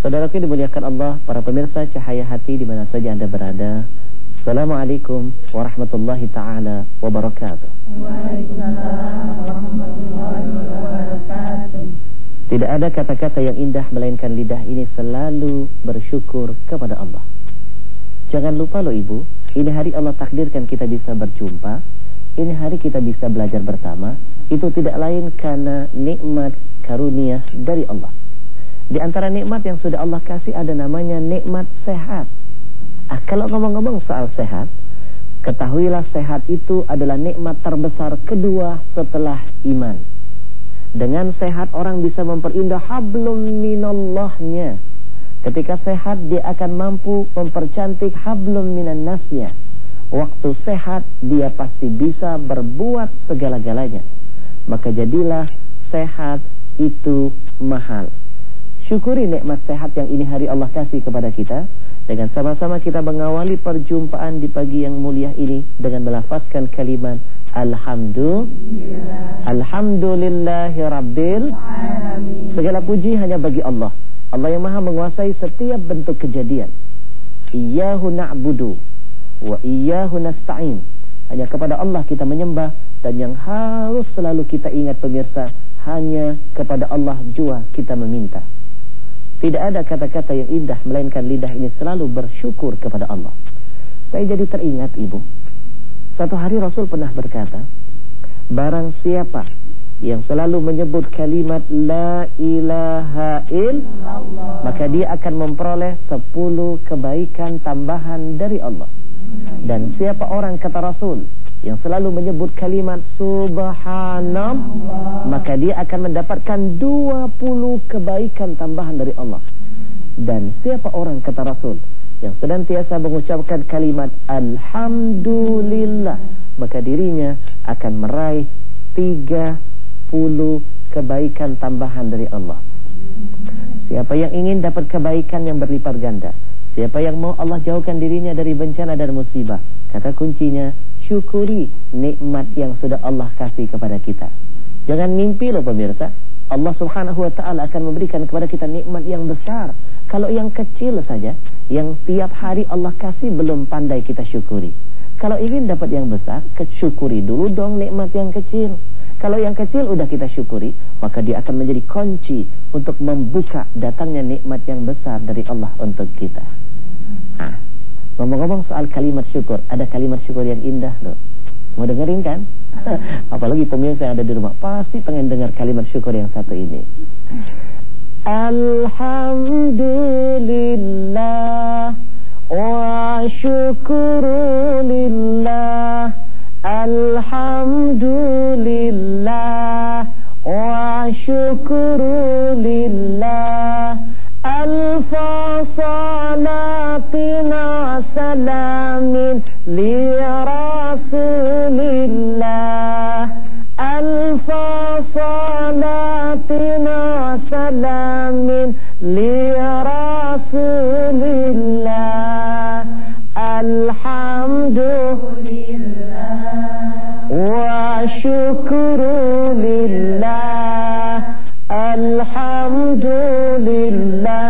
Saudaraku dimuliakan Allah, para pemirsa cahaya hati di mana saja Anda berada. Assalamualaikum warahmatullahi taala wabarakatuh. Tidak ada kata-kata yang indah melainkan lidah ini selalu bersyukur kepada Allah. Jangan lupa loh Ibu, ini hari Allah takdirkan kita bisa berjumpa. Ini hari kita bisa belajar bersama. Itu tidak lain karena nikmat karunia dari Allah. Di antara nikmat yang sudah Allah kasih ada namanya nikmat sehat. Ah, kalau ngomong-ngomong soal sehat, ketahuilah sehat itu adalah nikmat terbesar kedua setelah iman. Dengan sehat orang bisa memperindah hablum minallahnya. Ketika sehat dia akan mampu mempercantik hablum minan nasnya. Waktu sehat dia pasti bisa berbuat segala-galanya. Maka jadilah sehat itu mahal. Syukuri nikmat sehat yang ini hari Allah kasih kepada kita. Dengan sama-sama kita mengawali perjumpaan di pagi yang mulia ini dengan melafazkan kalimat Alhamdulillah. Alhamdulillahi Rabbil Alamin. Segala puji hanya bagi Allah. Allah yang maha menguasai setiap bentuk kejadian. Iyahu na'budu Wa iyahu nasta'in. Hanya kepada Allah kita menyembah Dan yang harus selalu kita ingat pemirsa Hanya kepada Allah jua kita meminta tidak ada kata-kata yang indah melainkan lidah ini selalu bersyukur kepada Allah. Saya jadi teringat ibu. Satu hari Rasul pernah berkata, barang siapa yang selalu menyebut kalimat la ilaha illallah maka dia akan memperoleh sepuluh kebaikan tambahan dari Allah. Dan siapa orang kata Rasul yang selalu menyebut kalimat subhanallah maka dia akan mendapatkan 20 kebaikan tambahan dari Allah. Dan siapa orang kata Rasul yang senantiasa mengucapkan kalimat alhamdulillah maka dirinya akan meraih 30 kebaikan tambahan dari Allah. Siapa yang ingin dapat kebaikan yang berlipat ganda? Siapa yang mau Allah jauhkan dirinya dari bencana dan musibah? Kata kuncinya syukuri nikmat yang sudah Allah kasih kepada kita. Jangan mimpi loh pemirsa. Allah subhanahu wa ta'ala akan memberikan kepada kita nikmat yang besar. Kalau yang kecil saja, yang tiap hari Allah kasih belum pandai kita syukuri. Kalau ingin dapat yang besar, kesyukuri dulu dong nikmat yang kecil. Kalau yang kecil udah kita syukuri, maka dia akan menjadi kunci untuk membuka datangnya nikmat yang besar dari Allah untuk kita. Nah, Ngomong-ngomong soal kalimat syukur, ada kalimat syukur yang indah loh. Mau dengerin kan? Apalagi pemirsa yang ada di rumah pasti pengen dengar kalimat syukur yang satu ini. Alhamdulillah wa syukurulillah Alhamdulillah wa syukurulillah ألف صلاتنا سلام لرسول الله. ألف صلاتنا سلام لرسول الله. الحمد لله وشكر لله. الحمد لله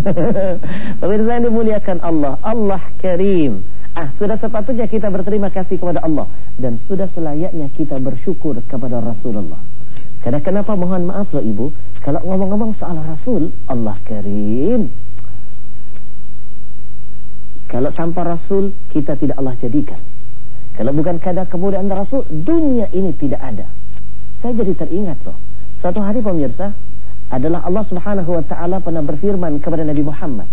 Pemirsa yang dimuliakan Allah, Allah Karim. Ah, sudah sepatutnya kita berterima kasih kepada Allah dan sudah selayaknya kita bersyukur kepada Rasulullah. Karena kenapa mohon maaf loh Ibu, kalau ngomong-ngomong soal Rasul, Allah Karim. Kalau tanpa Rasul kita tidak Allah jadikan. Kalau bukan kada kemudian Rasul, dunia ini tidak ada. Saya jadi teringat loh. Satu hari pemirsa, adalah Allah Subhanahu wa taala pernah berfirman kepada Nabi Muhammad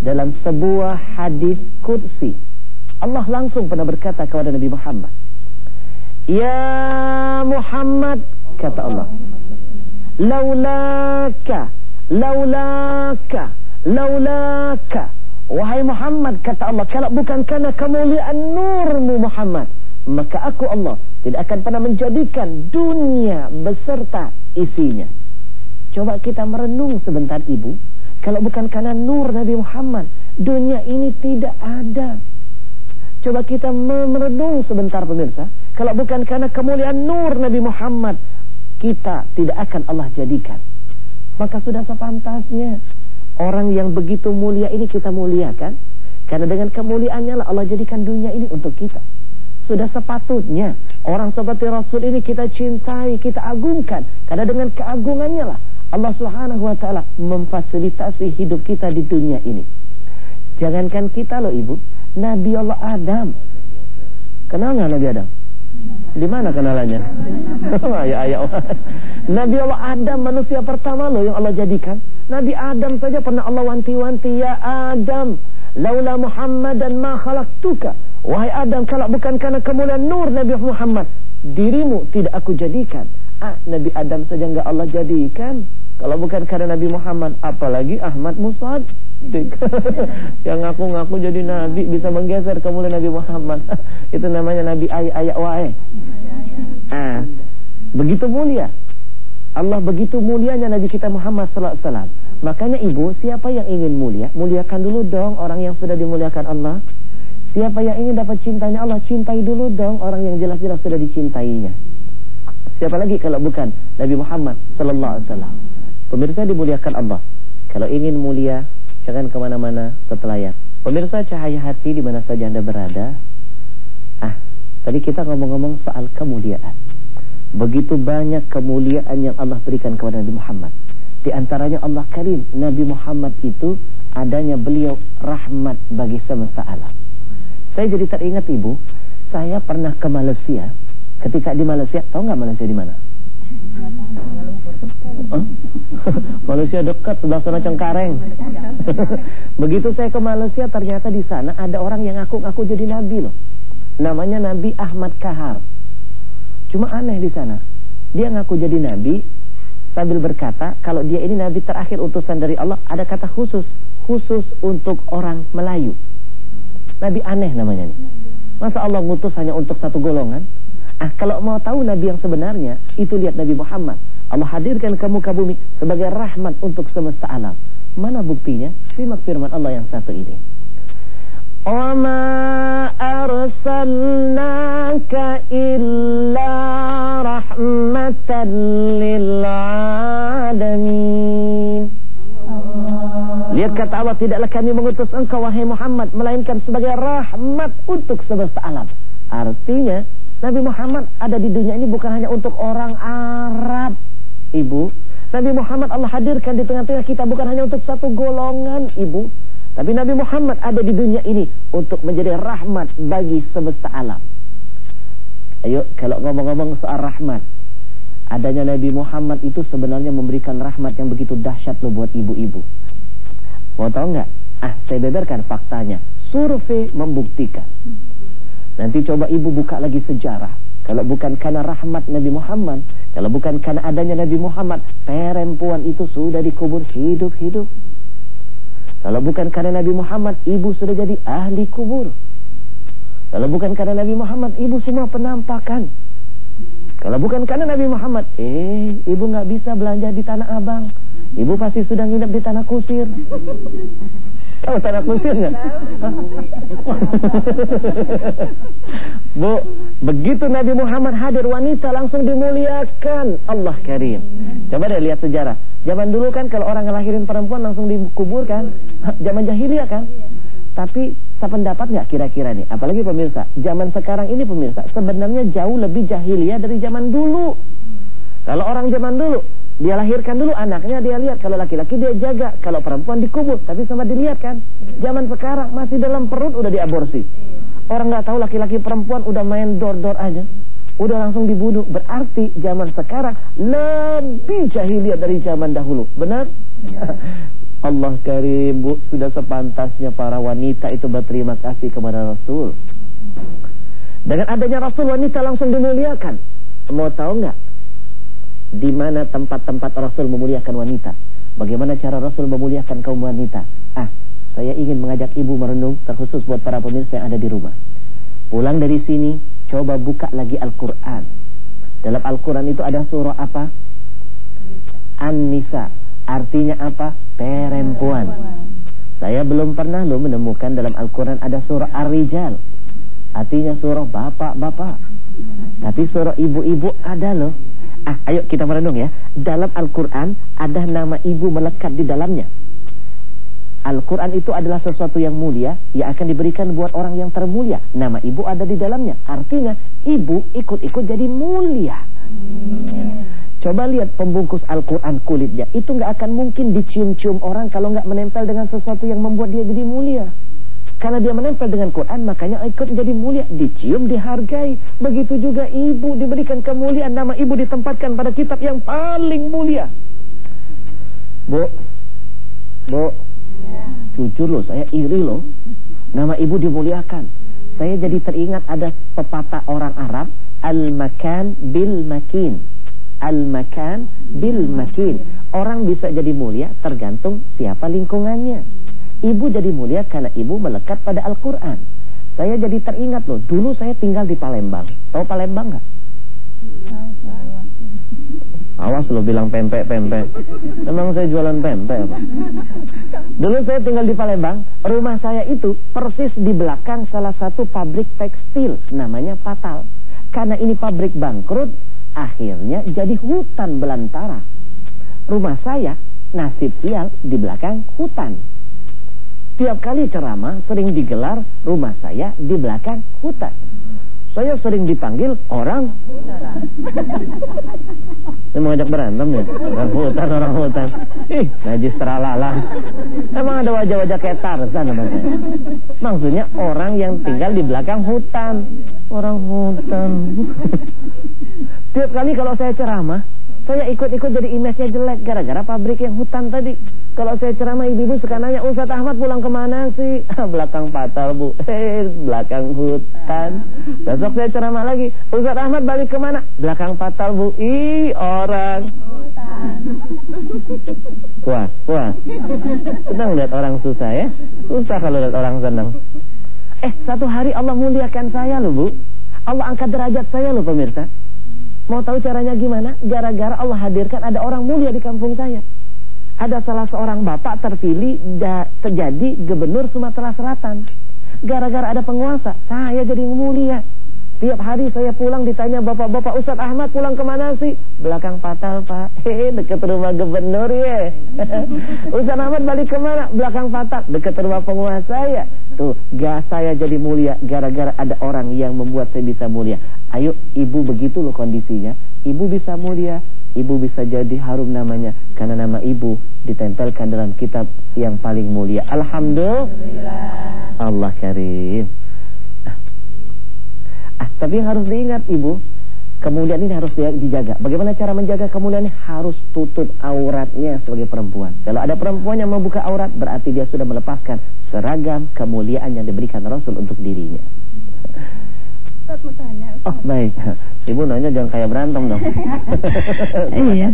dalam sebuah hadis qudsi. Allah langsung pernah berkata kepada Nabi Muhammad, "Ya Muhammad," kata Allah, "laulaka, laulaka, laulaka Wahai Muhammad kata Allah Kalau bukan karena kemuliaan nurmu Muhammad Maka aku Allah Tidak akan pernah menjadikan dunia beserta isinya Coba kita merenung sebentar ibu. Kalau bukan karena nur Nabi Muhammad Dunia ini tidak ada. Coba kita merenung sebentar pemirsa. Kalau bukan karena kemuliaan nur Nabi Muhammad Kita tidak akan Allah jadikan. Maka sudah sepantasnya Orang yang begitu mulia ini kita muliakan. Karena dengan kemuliaannya lah Allah jadikan dunia ini untuk kita. Sudah sepatutnya Orang seperti Rasul ini kita cintai, kita agungkan. Karena dengan keagungannya lah Allah subhanahu wa ta'ala memfasilitasi hidup kita di dunia ini Jangankan kita loh ibu Nabi Allah Adam Kenal nggak Nabi Adam? Di mana kenalannya? ya, ya, Nabi Allah Adam manusia pertama loh yang Allah jadikan. Nabi Adam saja pernah Allah wanti-wanti ya Adam, laula Muhammad dan ma khalaqtuka. Wahai Adam, kalau bukan karena kemuliaan nur Nabi Muhammad, dirimu tidak aku jadikan. Ah, Nabi Adam saja enggak Allah jadikan. Kalau bukan karena Nabi Muhammad, apalagi Ahmad Musad yang ngaku-ngaku jadi nabi bisa menggeser kemuliaan Nabi Muhammad. Itu namanya Nabi ay ayak wae. Ah, begitu mulia. Allah begitu mulianya Nabi kita Muhammad sallallahu alaihi wasallam. Makanya ibu, siapa yang ingin mulia, muliakan dulu dong orang yang sudah dimuliakan Allah. Siapa yang ingin dapat cintanya Allah, cintai dulu dong orang yang jelas-jelas sudah dicintainya. Siapa lagi kalau bukan Nabi Muhammad sallallahu alaihi wasallam. Pemirsa dimuliakan Allah. Kalau ingin mulia, jangan ke mana-mana setelah ya. Pemirsa cahaya hati di mana saja anda berada. Ah, tadi kita ngomong-ngomong soal kemuliaan. Begitu banyak kemuliaan yang Allah berikan kepada Nabi Muhammad. Di antaranya Allah Karim, Nabi Muhammad itu adanya beliau rahmat bagi semesta alam. Saya jadi teringat ibu, saya pernah ke Malaysia. Ketika di Malaysia, tahu nggak Malaysia di mana? Malaysia dekat sebelah sana Cengkareng. Begitu saya ke Malaysia ternyata di sana ada orang yang ngaku-ngaku jadi nabi loh. Namanya Nabi Ahmad Kahar. Cuma aneh di sana. Dia ngaku jadi nabi sambil berkata kalau dia ini nabi terakhir utusan dari Allah ada kata khusus, khusus untuk orang Melayu. Nabi aneh namanya nih. Masa Allah ngutus hanya untuk satu golongan? Ah, kalau mau tahu nabi yang sebenarnya, itu lihat Nabi Muhammad. Allah hadirkan ke muka bumi sebagai rahmat untuk semesta alam. Mana buktinya? Simak firman Allah yang satu ini. وَمَا أَرْسَلْنَاكَ إِلَّا رَحْمَةً لِلْعَالَمِينَ Lihat kata Allah, tidaklah kami mengutus engkau wahai Muhammad melainkan sebagai rahmat untuk semesta alam. Artinya, Nabi Muhammad ada di dunia ini bukan hanya untuk orang Arab, Ibu. Nabi Muhammad Allah hadirkan di tengah-tengah kita bukan hanya untuk satu golongan, Ibu. Tapi Nabi Muhammad ada di dunia ini untuk menjadi rahmat bagi semesta alam. Ayo, kalau ngomong-ngomong soal rahmat, adanya Nabi Muhammad itu sebenarnya memberikan rahmat yang begitu dahsyat loh buat ibu-ibu. Mau tahu nggak? Ah, saya beberkan faktanya. Survei membuktikan Nanti coba ibu buka lagi sejarah. Kalau bukan karena rahmat Nabi Muhammad, kalau bukan karena adanya Nabi Muhammad, perempuan itu sudah dikubur hidup-hidup. Kalau bukan karena Nabi Muhammad, ibu sudah jadi ahli kubur. Kalau bukan karena Nabi Muhammad, ibu semua penampakan. Kalau bukan karena Nabi Muhammad, eh, ibu nggak bisa belanja di Tanah Abang. Ibu pasti sudah nginep di Tanah Kusir. Tahu kusir nggak? Bu, begitu Nabi Muhammad hadir wanita langsung dimuliakan Allah Karim. Coba deh lihat sejarah. Zaman dulu kan kalau orang ngelahirin perempuan langsung dikuburkan. Zaman jahiliyah kan? Tapi sependapat nggak kira-kira nih? Apalagi pemirsa, zaman sekarang ini pemirsa sebenarnya jauh lebih jahiliyah dari zaman dulu. Kalau orang zaman dulu dia lahirkan dulu anaknya, dia lihat kalau laki-laki dia jaga, kalau perempuan dikubur, tapi sama dilihat kan. Zaman sekarang masih dalam perut udah diaborsi. Orang nggak tahu laki-laki perempuan udah main dor-dor aja. Udah langsung dibunuh. Berarti zaman sekarang lebih jahiliyah dari zaman dahulu. Benar? Allah karim bu, sudah sepantasnya para wanita itu berterima kasih kepada Rasul. Dengan adanya Rasul wanita langsung dimuliakan. Mau tahu nggak? Di mana tempat-tempat Rasul memuliakan wanita. Bagaimana cara Rasul memuliakan kaum wanita? Ah, saya ingin mengajak ibu merenung terkhusus buat para pemirsa yang ada di rumah. Pulang dari sini, coba buka lagi Al-Quran. Dalam Al-Quran itu ada surah apa? An-Nisa. Artinya apa? Perempuan. Saya belum pernah loh menemukan dalam Al-Quran ada surah Ar-Rijal. Artinya surah bapak-bapak. Tapi surah ibu-ibu ada loh. Ah, ayo kita merenung ya. Dalam Al-Quran ada nama ibu melekat di dalamnya. Al-Quran itu adalah sesuatu yang mulia yang akan diberikan buat orang yang termulia. Nama ibu ada di dalamnya. Artinya ibu ikut-ikut jadi mulia. Coba lihat pembungkus Al-Quran kulitnya. Itu nggak akan mungkin dicium-cium orang kalau nggak menempel dengan sesuatu yang membuat dia jadi mulia. Karena dia menempel dengan Quran makanya ikut jadi mulia. Dicium, dihargai. Begitu juga ibu diberikan kemuliaan. Nama ibu ditempatkan pada kitab yang paling mulia. Bu, bu, Jujur loh, saya iri loh. Nama ibu dimuliakan. Saya jadi teringat ada pepatah orang Arab, al-makan bil makin. Al-makan bil makin. Orang bisa jadi mulia tergantung siapa lingkungannya. Ibu jadi mulia karena ibu melekat pada Al-Quran. Saya jadi teringat loh, dulu saya tinggal di Palembang. Tahu Palembang nggak? Awas lo bilang pempek-pempek. Memang saya jualan pempek apa? Dulu saya tinggal di Palembang, rumah saya itu persis di belakang salah satu pabrik tekstil namanya Patal. Karena ini pabrik bangkrut, akhirnya jadi hutan belantara. Rumah saya nasib sial di belakang hutan. Tiap kali ceramah sering digelar rumah saya di belakang hutan. Saya sering dipanggil orang Ini mengajak berantem ya? Orang hutan, orang hutan. Ih, najis teralalang Emang ada wajah-wajah kayak Tarzan saya? Maksudnya orang yang tinggal di belakang hutan. Orang hutan. Tiap kali kalau saya ceramah Saya ikut-ikut jadi image-nya jelek Gara-gara pabrik yang hutan tadi. Kalau saya ceramah ibu-ibu suka nanya, Ustaz Ahmad pulang ke mana sih? belakang patal bu, eh belakang hutan. Besok saya ceramah lagi, Ustaz Ahmad balik ke mana? Belakang patal bu, ih orang. Puas, puas. Senang lihat orang susah ya? Susah kalau lihat orang senang. Eh, satu hari Allah muliakan saya loh bu. Allah angkat derajat saya loh pemirsa. Mau tahu caranya gimana? Gara-gara Allah hadirkan ada orang mulia di kampung saya ada salah seorang bapak terpilih terjadi gubernur Sumatera Selatan. Gara-gara ada penguasa, saya jadi mulia. Tiap hari saya pulang ditanya bapak-bapak Ustaz Ahmad pulang ke mana sih? Belakang patal pak, hehe dekat rumah gubernur ya. Ustaz Ahmad balik ke mana? Belakang patal, dekat rumah penguasa ya. Tuh, gak saya jadi mulia gara-gara ada orang yang membuat saya bisa mulia. Ayo ibu begitu loh kondisinya. Ibu bisa mulia, ibu bisa jadi harum namanya karena nama ibu ditempelkan dalam kitab yang paling mulia. Alhamdulillah. Allah karim. Ah, tapi yang harus diingat ibu, kemuliaan ini harus dijaga. Bagaimana cara menjaga kemuliaan ini? Harus tutup auratnya sebagai perempuan. Kalau ada perempuan yang membuka aurat, berarti dia sudah melepaskan seragam kemuliaan yang diberikan Rasul untuk dirinya. Ustaz mau tanya. Ustaz. Oh baik. Ibu nanya jangan kayak berantem dong. iya.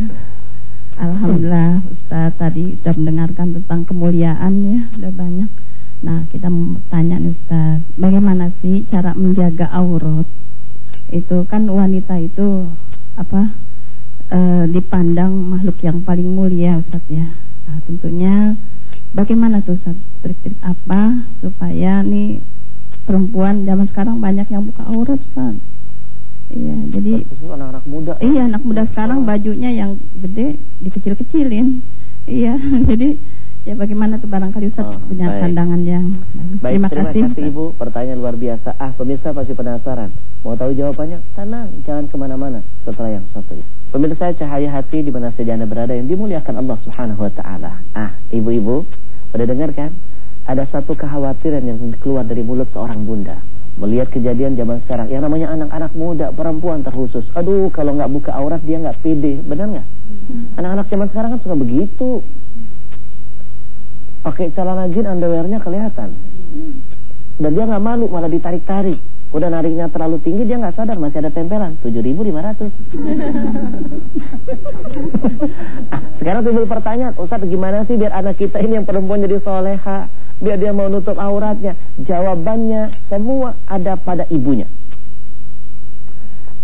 Alhamdulillah Ustaz tadi sudah mendengarkan tentang kemuliaan ya, sudah banyak. Nah kita mau tanya nih Ustaz, bagaimana sih cara menjaga aurat? Itu kan wanita itu apa e, dipandang makhluk yang paling mulia Ustaz ya. Nah tentunya bagaimana tuh Ustaz trik-trik apa supaya nih perempuan zaman sekarang banyak yang buka aurat Ustaz. Iya, jadi anak-anak muda. Iya, anak muda sekarang bajunya yang gede dikecil-kecilin. Iya, jadi ya bagaimana tuh barangkali Ustaz oh, punya baik. pandangan yang baik. Terima, terima kasih, kasih Ibu, pertanyaan luar biasa. Ah, pemirsa pasti penasaran. Mau tahu jawabannya? Tenang, jangan ke mana-mana setelah yang satu ini. Pemirsa cahaya hati di mana saja Anda berada yang dimuliakan Allah Subhanahu wa taala. Ah, ibu-ibu, pada dengar kan? ada satu kekhawatiran yang keluar dari mulut seorang bunda melihat kejadian zaman sekarang yang namanya anak-anak muda perempuan terkhusus aduh kalau nggak buka aurat dia nggak pede benar nggak anak-anak zaman sekarang kan suka begitu pakai celana jin underwearnya kelihatan dan dia nggak malu malah ditarik-tarik udah nariknya terlalu tinggi dia nggak sadar masih ada tempelan 7.500 sekarang timbul pertanyaan Ustaz gimana sih biar anak kita ini yang perempuan jadi soleha biar dia mau nutup auratnya. Jawabannya semua ada pada ibunya.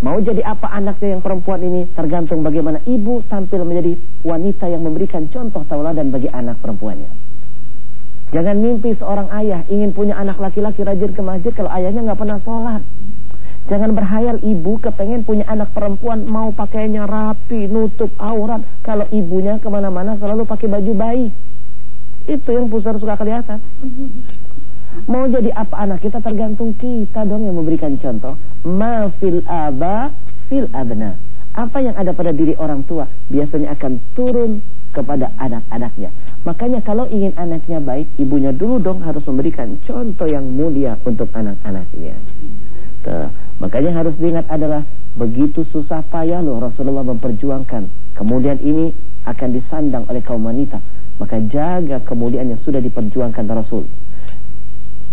Mau jadi apa anaknya yang perempuan ini tergantung bagaimana ibu tampil menjadi wanita yang memberikan contoh tauladan bagi anak perempuannya. Jangan mimpi seorang ayah ingin punya anak laki-laki rajin ke masjid kalau ayahnya nggak pernah sholat. Jangan berhayal ibu kepengen punya anak perempuan mau pakainya rapi, nutup aurat. Kalau ibunya ke mana-mana selalu pakai baju bayi. Itu yang pusar suka kelihatan. Mau jadi apa anak kita tergantung kita dong yang memberikan contoh. Ma fil aba fil abna. Apa yang ada pada diri orang tua biasanya akan turun kepada anak-anaknya. Makanya kalau ingin anaknya baik, ibunya dulu dong harus memberikan contoh yang mulia untuk anak-anaknya. Makanya harus diingat adalah begitu susah payah loh Rasulullah memperjuangkan. Kemudian ini akan disandang oleh kaum wanita. Maka jaga kemuliaan yang sudah diperjuangkan Rasul.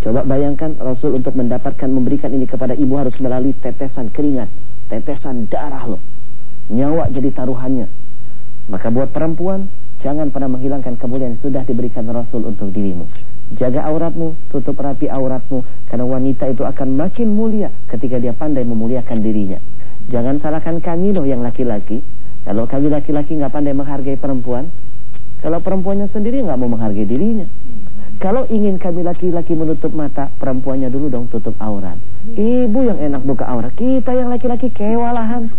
Coba bayangkan Rasul untuk mendapatkan memberikan ini kepada ibu harus melalui tetesan keringat, tetesan darah loh. Nyawa jadi taruhannya. Maka buat perempuan, jangan pernah menghilangkan kemuliaan sudah diberikan Rasul untuk dirimu. Jaga auratmu, tutup rapi auratmu, karena wanita itu akan makin mulia ketika dia pandai memuliakan dirinya. Jangan salahkan kami loh yang laki-laki. Kalau kami laki-laki nggak pandai menghargai perempuan, kalau perempuannya sendiri nggak mau menghargai dirinya. Kalau ingin kami laki-laki menutup mata, perempuannya dulu dong tutup aurat. Ibu yang enak buka aurat, kita yang laki-laki kewalahan.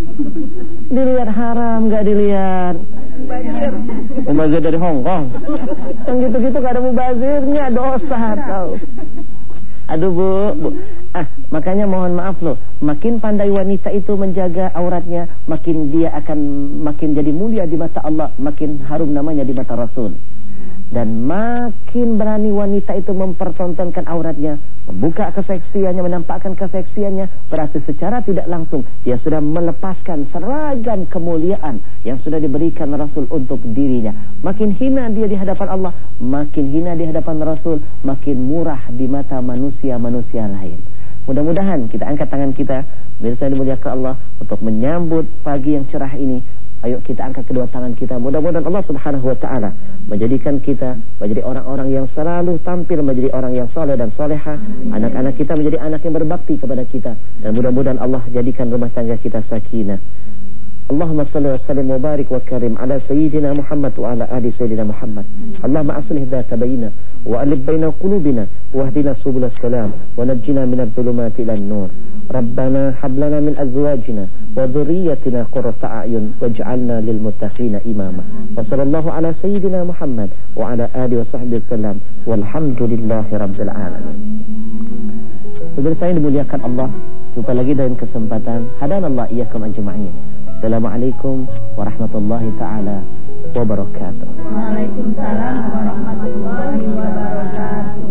Dilihat haram, gak dilihat. Mubazir dari Hong Kong. Yang gitu-gitu gak ada mubazirnya, dosa tau. Aduh bu, bu. Ah, makanya mohon maaf loh. Makin pandai wanita itu menjaga auratnya, makin dia akan makin jadi mulia di mata Allah, makin harum namanya di mata Rasul dan makin berani wanita itu mempertontonkan auratnya, membuka keseksiannya, menampakkan keseksiannya, berarti secara tidak langsung dia sudah melepaskan seragam kemuliaan yang sudah diberikan Rasul untuk dirinya. Makin hina dia di hadapan Allah, makin hina di hadapan Rasul, makin murah di mata manusia-manusia lain. Mudah-mudahan kita angkat tangan kita, biar saya dimuliakan Allah untuk menyambut pagi yang cerah ini Ayo kita angkat kedua tangan kita. Mudah-mudahan Allah Subhanahu wa taala menjadikan kita menjadi orang-orang yang selalu tampil menjadi orang yang saleh dan saleha. Anak-anak kita menjadi anak yang berbakti kepada kita dan mudah-mudahan Allah jadikan rumah tangga kita sakinah. اللهم صل وسلم وبارك وكرم على سيدنا محمد وعلى آل سيدنا محمد. اللهم أصلح ذات بيننا وألف بين قلوبنا واهدنا سبل السلام ونجنا من الظلمات إلى النور. ربنا هب لنا من أزواجنا وذريتنا قرة أعين واجعلنا للمتقين إماما. وصلى الله على سيدنا محمد وعلى آله وصحبه وسلم. والحمد لله رب العالمين. Saudara saya dimuliakan Allah Jumpa lagi dalam kesempatan. Hadanallah iyakum ajma'in. Assalamualaikum warahmatullahi taala wabarakatuh. Waalaikumsalam warahmatullahi wabarakatuh.